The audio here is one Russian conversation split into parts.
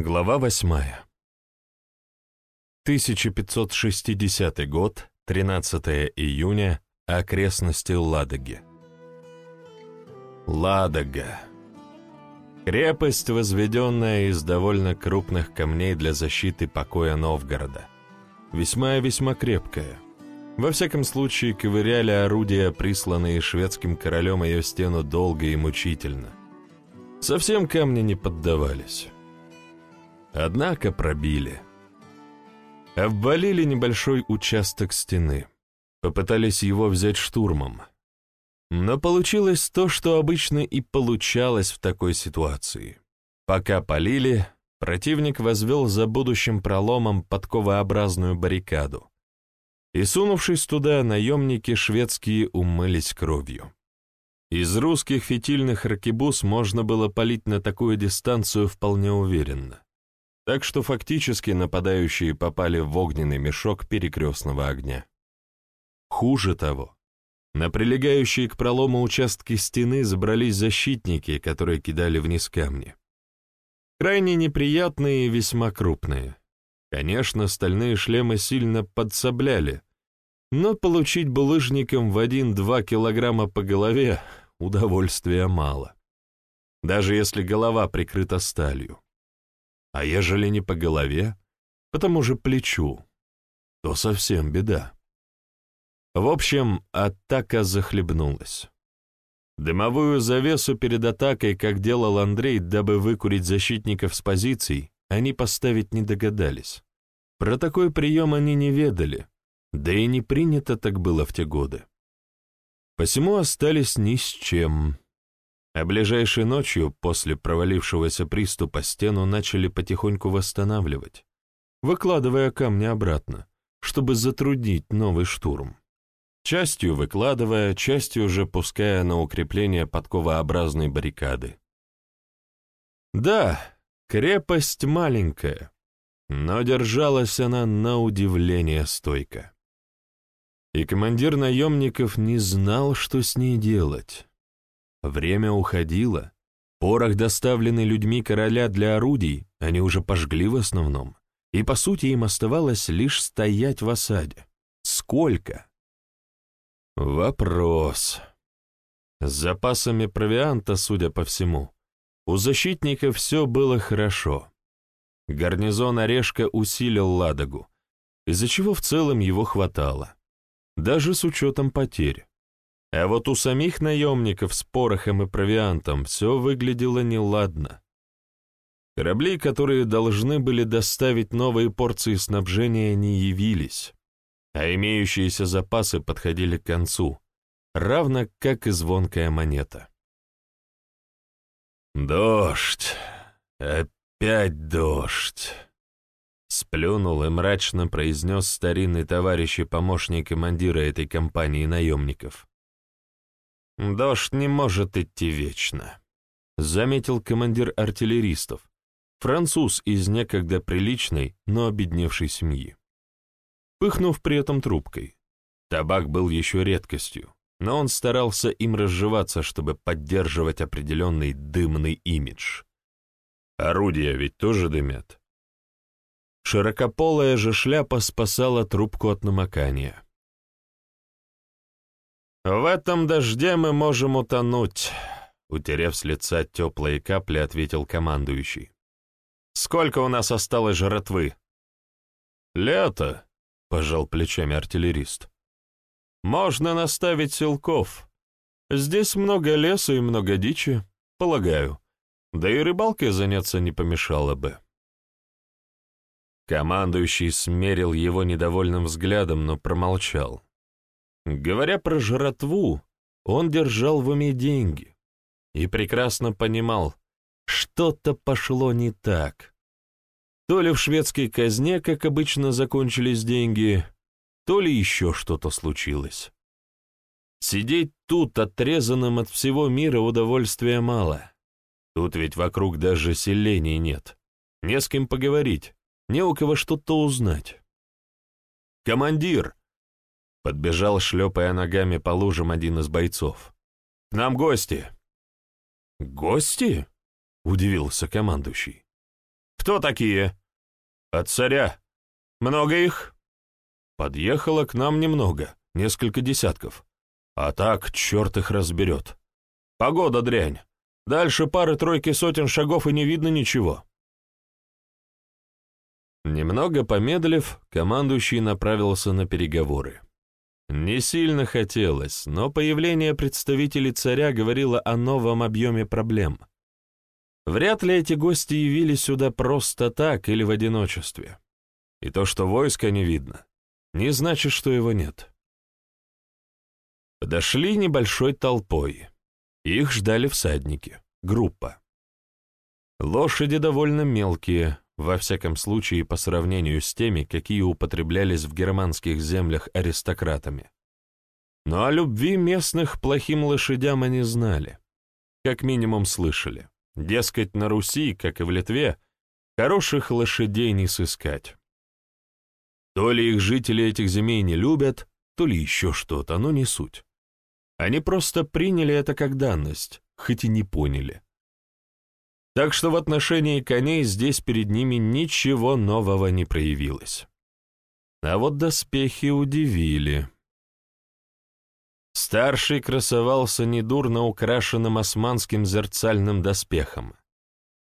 Глава восьмая. 1560 год, 13 июня, окрестности Ладоги. Ладога. Крепость, возведенная из довольно крупных камней для защиты покоя Новгорода. Весьма и весьма крепкая. Во всяком случае, ковыряли орудия, присланные шведским королем ее стену долго и мучительно. Совсем камни не поддавались. Однако пробили. Обвалили небольшой участок стены. Попытались его взять штурмом. Но получилось то, что обычно и получалось в такой ситуации. Пока полили, противник возвел за будущим проломом подковообразную баррикаду. И сунувшись туда, наемники шведские умылись кровью. Из русских фитильных ракебус можно было палить на такую дистанцию вполне уверенно так что фактически нападающие попали в огненный мешок перекрестного огня. Хуже того, на прилегающие к пролому участки стены забрались защитники, которые кидали вниз камни. Крайне неприятные и весьма крупные. Конечно, стальные шлемы сильно подсобляли, но получить булыжником в один-два килограмма по голове удовольствия мало. Даже если голова прикрыта сталью. А ежели не по голове, по тому же плечу, то совсем беда. В общем, атака захлебнулась. Дымовую завесу перед атакой, как делал Андрей, дабы выкурить защитников с позиций, они поставить не догадались. Про такой прием они не ведали, да и не принято так было в те годы. Посему остались ни с чем. А ближайшей ночью, после провалившегося приступа, стену начали потихоньку восстанавливать, выкладывая камни обратно, чтобы затруднить новый штурм. Частью выкладывая, частью уже пуская на укрепление подковообразной баррикады. Да, крепость маленькая, но держалась она на удивление стойко. И командир наемников не знал, что с ней делать. Время уходило. Порох, доставленный людьми короля для орудий, они уже пожгли в основном. И, по сути, им оставалось лишь стоять в осаде. Сколько? Вопрос. С запасами провианта, судя по всему, у защитников все было хорошо. Гарнизон Орешка усилил Ладогу, из-за чего в целом его хватало, даже с учетом потерь. А вот у самих наемников с порохом и провиантом все выглядело неладно. Корабли, которые должны были доставить новые порции снабжения, не явились, а имеющиеся запасы подходили к концу, равно как и звонкая монета. «Дождь! Опять дождь!» Сплюнул и мрачно произнес старинный товарищ и помощник командира этой компании наемников. «Дождь не может идти вечно», — заметил командир артиллеристов, француз из некогда приличной, но обедневшей семьи. Пыхнув при этом трубкой. Табак был еще редкостью, но он старался им разжеваться, чтобы поддерживать определенный дымный имидж. Орудия ведь тоже дымят. Широкополая же шляпа спасала трубку от намокания. «В этом дожде мы можем утонуть», — утерев с лица теплые капли, ответил командующий. «Сколько у нас осталось жратвы?» «Лето», — пожал плечами артиллерист. «Можно наставить силков. Здесь много леса и много дичи, полагаю. Да и рыбалкой заняться не помешало бы». Командующий смерил его недовольным взглядом, но промолчал. Говоря про жратву, он держал в уме деньги и прекрасно понимал, что-то пошло не так. То ли в шведской казне, как обычно, закончились деньги, то ли еще что-то случилось. Сидеть тут, отрезанным от всего мира, удовольствия мало. Тут ведь вокруг даже селений нет. Не с кем поговорить, не у кого что-то узнать. «Командир!» Подбежал, шлепая ногами по лужам один из бойцов. «К нам гости!» «Гости?» — удивился командующий. «Кто такие?» «От царя. Много их?» «Подъехало к нам немного, несколько десятков. А так, черт их разберет. Погода дрянь. Дальше пары-тройки сотен шагов и не видно ничего». Немного помедлив, командующий направился на переговоры. Не сильно хотелось, но появление представителей царя говорило о новом объеме проблем. Вряд ли эти гости явились сюда просто так или в одиночестве. И то, что войска не видно, не значит, что его нет. Подошли небольшой толпой. Их ждали всадники, группа. Лошади довольно мелкие, во всяком случае по сравнению с теми, какие употреблялись в германских землях аристократами. Но о любви местных плохим лошадям они знали, как минимум слышали. Дескать, на Руси, как и в Литве, хороших лошадей не сыскать. То ли их жители этих земей не любят, то ли еще что-то, но не суть. Они просто приняли это как данность, хоть и не поняли. Так что в отношении коней здесь перед ними ничего нового не проявилось. А вот доспехи удивили. Старший красовался недурно украшенным османским зерцальным доспехом.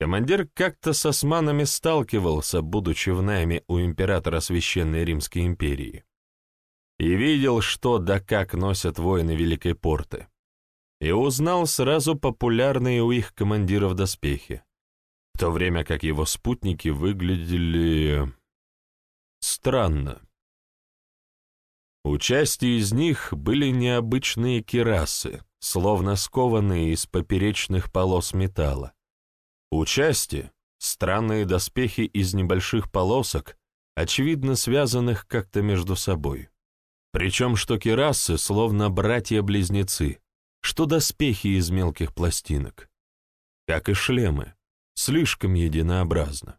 Командир как-то с османами сталкивался, будучи в найме у императора Священной Римской империи. И видел, что да как носят воины Великой Порты и узнал сразу популярные у их командиров доспехи, в то время как его спутники выглядели... странно. У части из них были необычные кирасы, словно скованные из поперечных полос металла. У части — странные доспехи из небольших полосок, очевидно связанных как-то между собой. Причем что кирасы словно братья-близнецы — что доспехи из мелких пластинок, как и шлемы, слишком единообразно.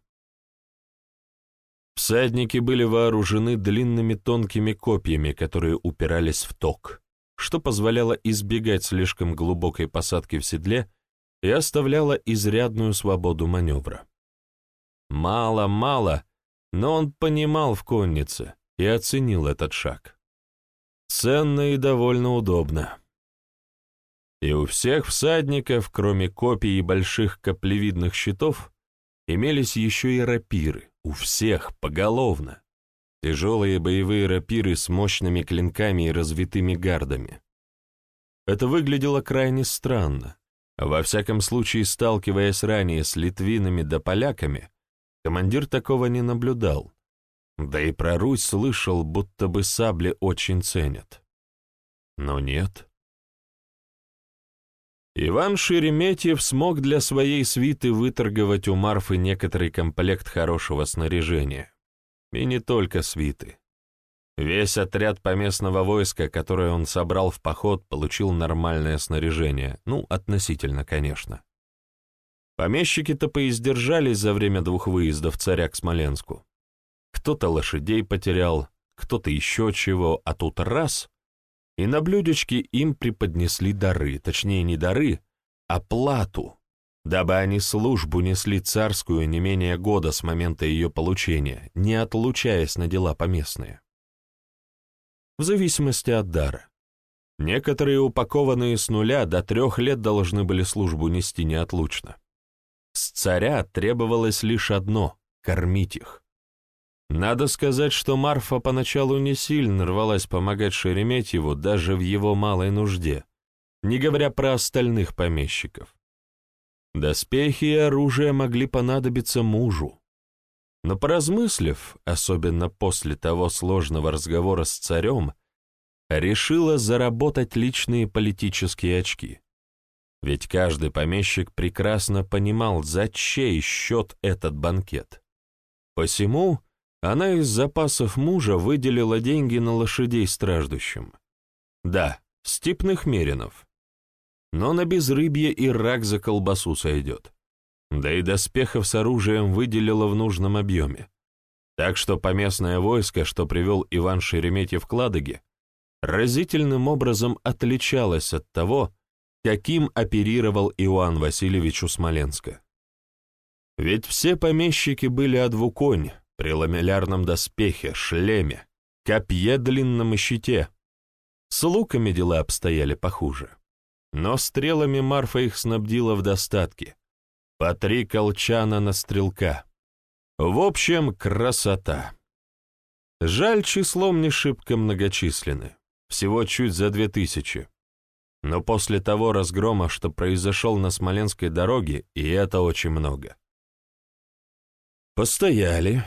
Всадники были вооружены длинными тонкими копьями, которые упирались в ток, что позволяло избегать слишком глубокой посадки в седле и оставляло изрядную свободу маневра. Мало-мало, но он понимал в коннице и оценил этот шаг. Ценно и довольно удобно. И у всех всадников, кроме копий и больших каплевидных щитов, имелись еще и рапиры, у всех, поголовно. Тяжелые боевые рапиры с мощными клинками и развитыми гардами. Это выглядело крайне странно. Во всяком случае, сталкиваясь ранее с литвинами да поляками, командир такого не наблюдал. Да и про Русь слышал, будто бы сабли очень ценят. Но нет. Иван Шереметьев смог для своей свиты выторговать у Марфы некоторый комплект хорошего снаряжения. И не только свиты. Весь отряд поместного войска, которое он собрал в поход, получил нормальное снаряжение, ну, относительно, конечно. Помещики-то поиздержались за время двух выездов царя к Смоленску. Кто-то лошадей потерял, кто-то еще чего, а тут раз и на блюдечке им преподнесли дары, точнее не дары, а плату, дабы они службу несли царскую не менее года с момента ее получения, не отлучаясь на дела поместные. В зависимости от дара. Некоторые, упакованные с нуля, до трех лет должны были службу нести неотлучно. С царя требовалось лишь одно — кормить их. Надо сказать, что Марфа поначалу не сильно рвалась помогать Шереметьеву даже в его малой нужде, не говоря про остальных помещиков. Доспехи и оружие могли понадобиться мужу. Но поразмыслив, особенно после того сложного разговора с царем, решила заработать личные политические очки. Ведь каждый помещик прекрасно понимал, за чей счет этот банкет. Посему она из запасов мужа выделила деньги на лошадей страждущим. Да, степных меринов. Но на безрыбье и рак за колбасу сойдет. Да и доспехов с оружием выделила в нужном объеме. Так что поместное войско, что привел Иван Шереметьев к Ладоге, разительным образом отличалось от того, каким оперировал Иоанн Васильевич у Смоленска. Ведь все помещики были о двуконь, при ламеллярном доспехе, шлеме, копье длинном и щите. С луками дела обстояли похуже. Но стрелами Марфа их снабдила в достатке. По три колчана на стрелка. В общем, красота. Жаль, числом не шибко многочисленны. Всего чуть за две тысячи. Но после того разгрома, что произошел на Смоленской дороге, и это очень много. Постояли,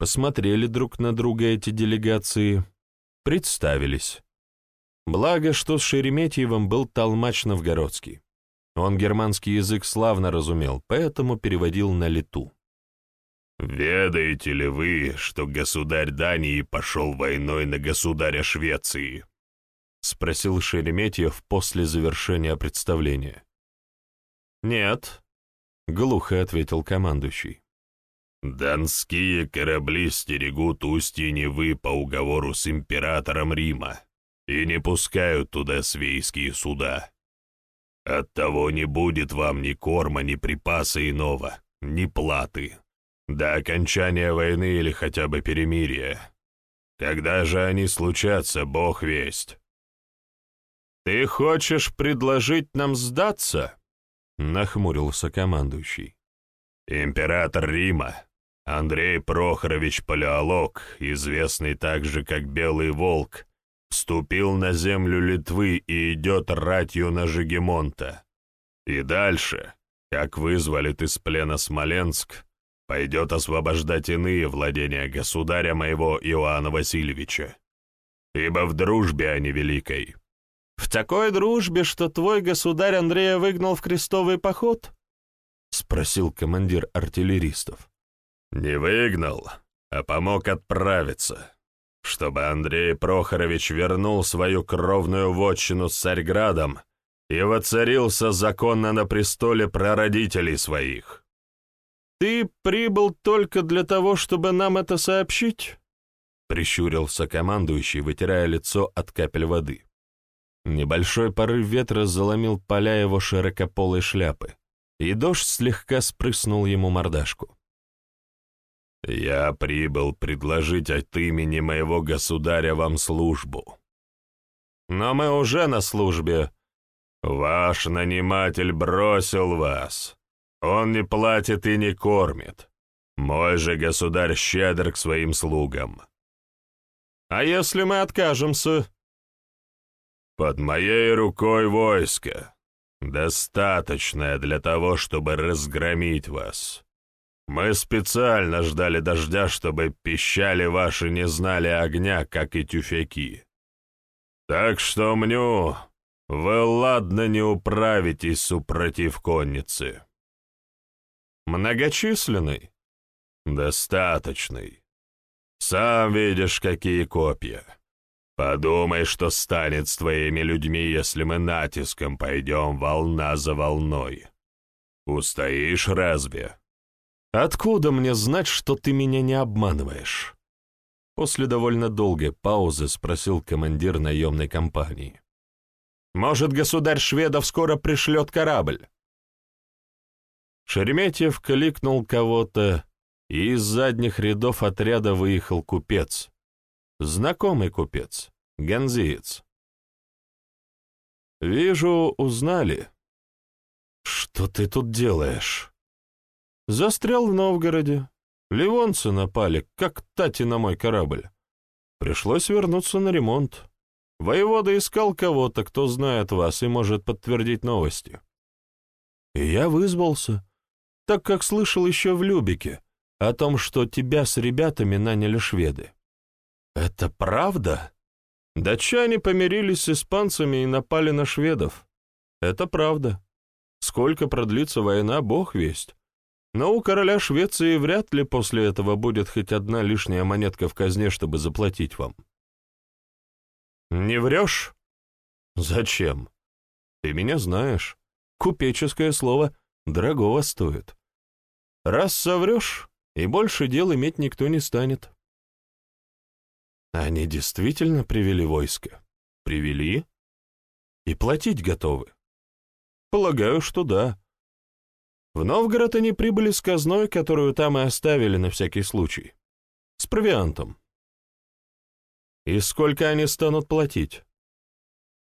посмотрели друг на друга эти делегации, представились. Благо, что с Шереметьевым был толмач новгородский. Он германский язык славно разумел, поэтому переводил на лету. «Ведаете ли вы, что государь Дании пошел войной на государя Швеции?» — спросил Шереметьев после завершения представления. «Нет», — глухо ответил командующий. «Донские корабли стерегут устье Невы по уговору с императором Рима и не пускают туда свейские суда. Оттого не будет вам ни корма, ни припаса иного, ни платы, до окончания войны или хотя бы перемирия. Когда же они случатся, бог весть». «Ты хочешь предложить нам сдаться?» — нахмурился командующий. «Император Рима, Андрей Прохорович Палеолог, известный также как Белый Волк, вступил на землю Литвы и идет ратью на Жегемонта. И дальше, как вызволит из плена Смоленск, пойдет освобождать иные владения государя моего Иоанна Васильевича. Ибо в дружбе они великой». «В такой дружбе, что твой государь Андрея выгнал в крестовый поход?» — спросил командир артиллеристов. Не выгнал, а помог отправиться, чтобы Андрей Прохорович вернул свою кровную вотчину с Царьградом и воцарился законно на престоле прародителей своих. «Ты прибыл только для того, чтобы нам это сообщить?» — прищурился командующий, вытирая лицо от капель воды. Небольшой порыв ветра заломил поля его широкополой шляпы, и дождь слегка спрыснул ему мордашку. «Я прибыл предложить от имени моего государя вам службу». «Но мы уже на службе». «Ваш наниматель бросил вас. Он не платит и не кормит. Мой же государь щедр к своим слугам». «А если мы откажемся?» «Под моей рукой войско, достаточное для того, чтобы разгромить вас». Мы специально ждали дождя, чтобы пищали ваши не знали огня, как и тюфяки. Так что, мню, вы ладно не управитесь супротив конницы. Многочисленный? Достаточный. Сам видишь, какие копья. Подумай, что станет с твоими людьми, если мы натиском пойдем волна за волной. Устоишь разве?» «Откуда мне знать, что ты меня не обманываешь?» После довольно долгой паузы спросил командир наемной компании. «Может, государь шведов скоро пришлет корабль?» Шереметьев кликнул кого-то, и из задних рядов отряда выехал купец. Знакомый купец, ганзиец. «Вижу, узнали». «Что ты тут делаешь?» Застрял в Новгороде. Ливонцы напали, как тати на мой корабль. Пришлось вернуться на ремонт. Воевода искал кого-то, кто знает вас и может подтвердить новости. И я вызвался, так как слышал еще в Любике о том, что тебя с ребятами наняли шведы. Это правда? Датчане помирились с испанцами и напали на шведов. Это правда. Сколько продлится война, бог весть. Но у короля Швеции вряд ли после этого будет хоть одна лишняя монетка в казне, чтобы заплатить вам. Не врешь? Зачем? Ты меня знаешь. Купеческое слово дорогого стоит. Раз соврешь, и больше дел иметь никто не станет. Они действительно привели войско? Привели? И платить готовы? Полагаю, что да. В Новгород они прибыли с казной, которую там и оставили на всякий случай. С провиантом. И сколько они станут платить?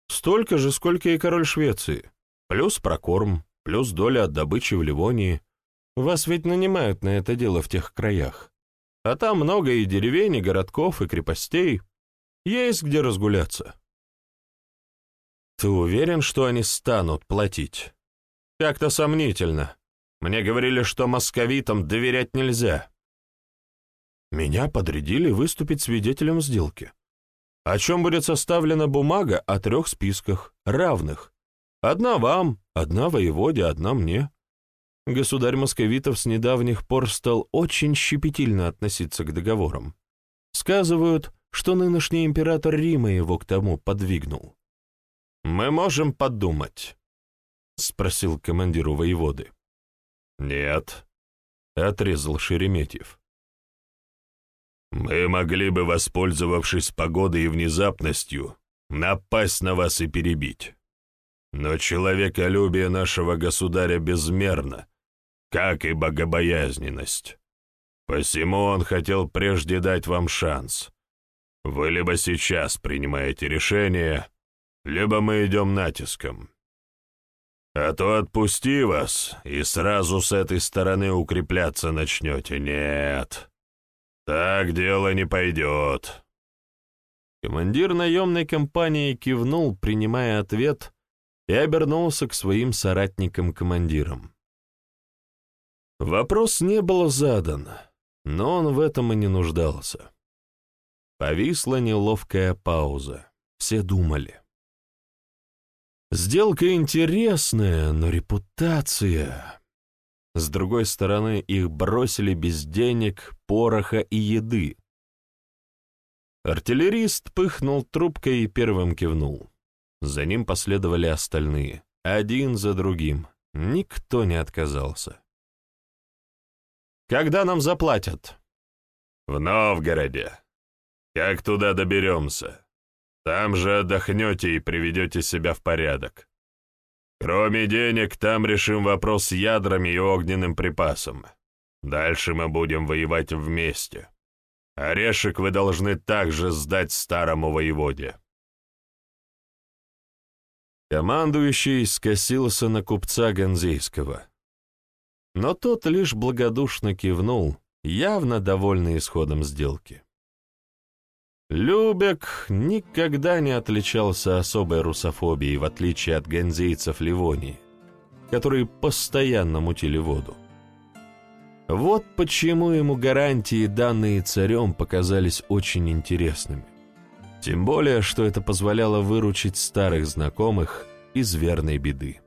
Столько же, сколько и король Швеции. Плюс прокорм, плюс доля от добычи в Ливонии. Вас ведь нанимают на это дело в тех краях. А там много и деревень, и городков, и крепостей. Есть где разгуляться. Ты уверен, что они станут платить? Как-то сомнительно. Мне говорили, что московитам доверять нельзя. Меня подрядили выступить свидетелем сделки. О чем будет составлена бумага о трех списках, равных. Одна вам, одна воеводе, одна мне. Государь московитов с недавних пор стал очень щепетильно относиться к договорам. Сказывают, что нынешний император Рима его к тому подвигнул. «Мы можем подумать», — спросил командиру воеводы. «Нет», — отрезал Шереметьев. Мы могли бы, воспользовавшись погодой и внезапностью, напасть на вас и перебить. Но человеколюбие нашего государя безмерно, как и богобоязненность. Посему он хотел прежде дать вам шанс. Вы либо сейчас принимаете решение, либо мы идем натиском. А то отпусти вас, и сразу с этой стороны укрепляться начнете. Нет. «Так дело не пойдет». Командир наемной компании кивнул, принимая ответ, и обернулся к своим соратникам-командирам. Вопрос не был задан, но он в этом и не нуждался. Повисла неловкая пауза. Все думали. Сделка интересная, но репутация... С другой стороны, их бросили без денег, пороха и еды. Артиллерист пыхнул трубкой и первым кивнул. За ним последовали остальные, один за другим. Никто не отказался. «Когда нам заплатят?» «В Новгороде. Как туда доберемся? Там же отдохнете и приведете себя в порядок. Кроме денег, там решим вопрос с ядрами и огненным припасом. Дальше мы будем воевать вместе. Орешек вы должны также сдать старому воеводе». Командующий скосился на купца Ганзейского. Но тот лишь благодушно кивнул, явно довольный исходом сделки. Любек никогда не отличался особой русофобией, в отличие от ганзейцев Ливонии, которые постоянно мутили воду. Вот почему ему гарантии, данные царем, показались очень интересными. Тем более, что это позволяло выручить старых знакомых из верной беды.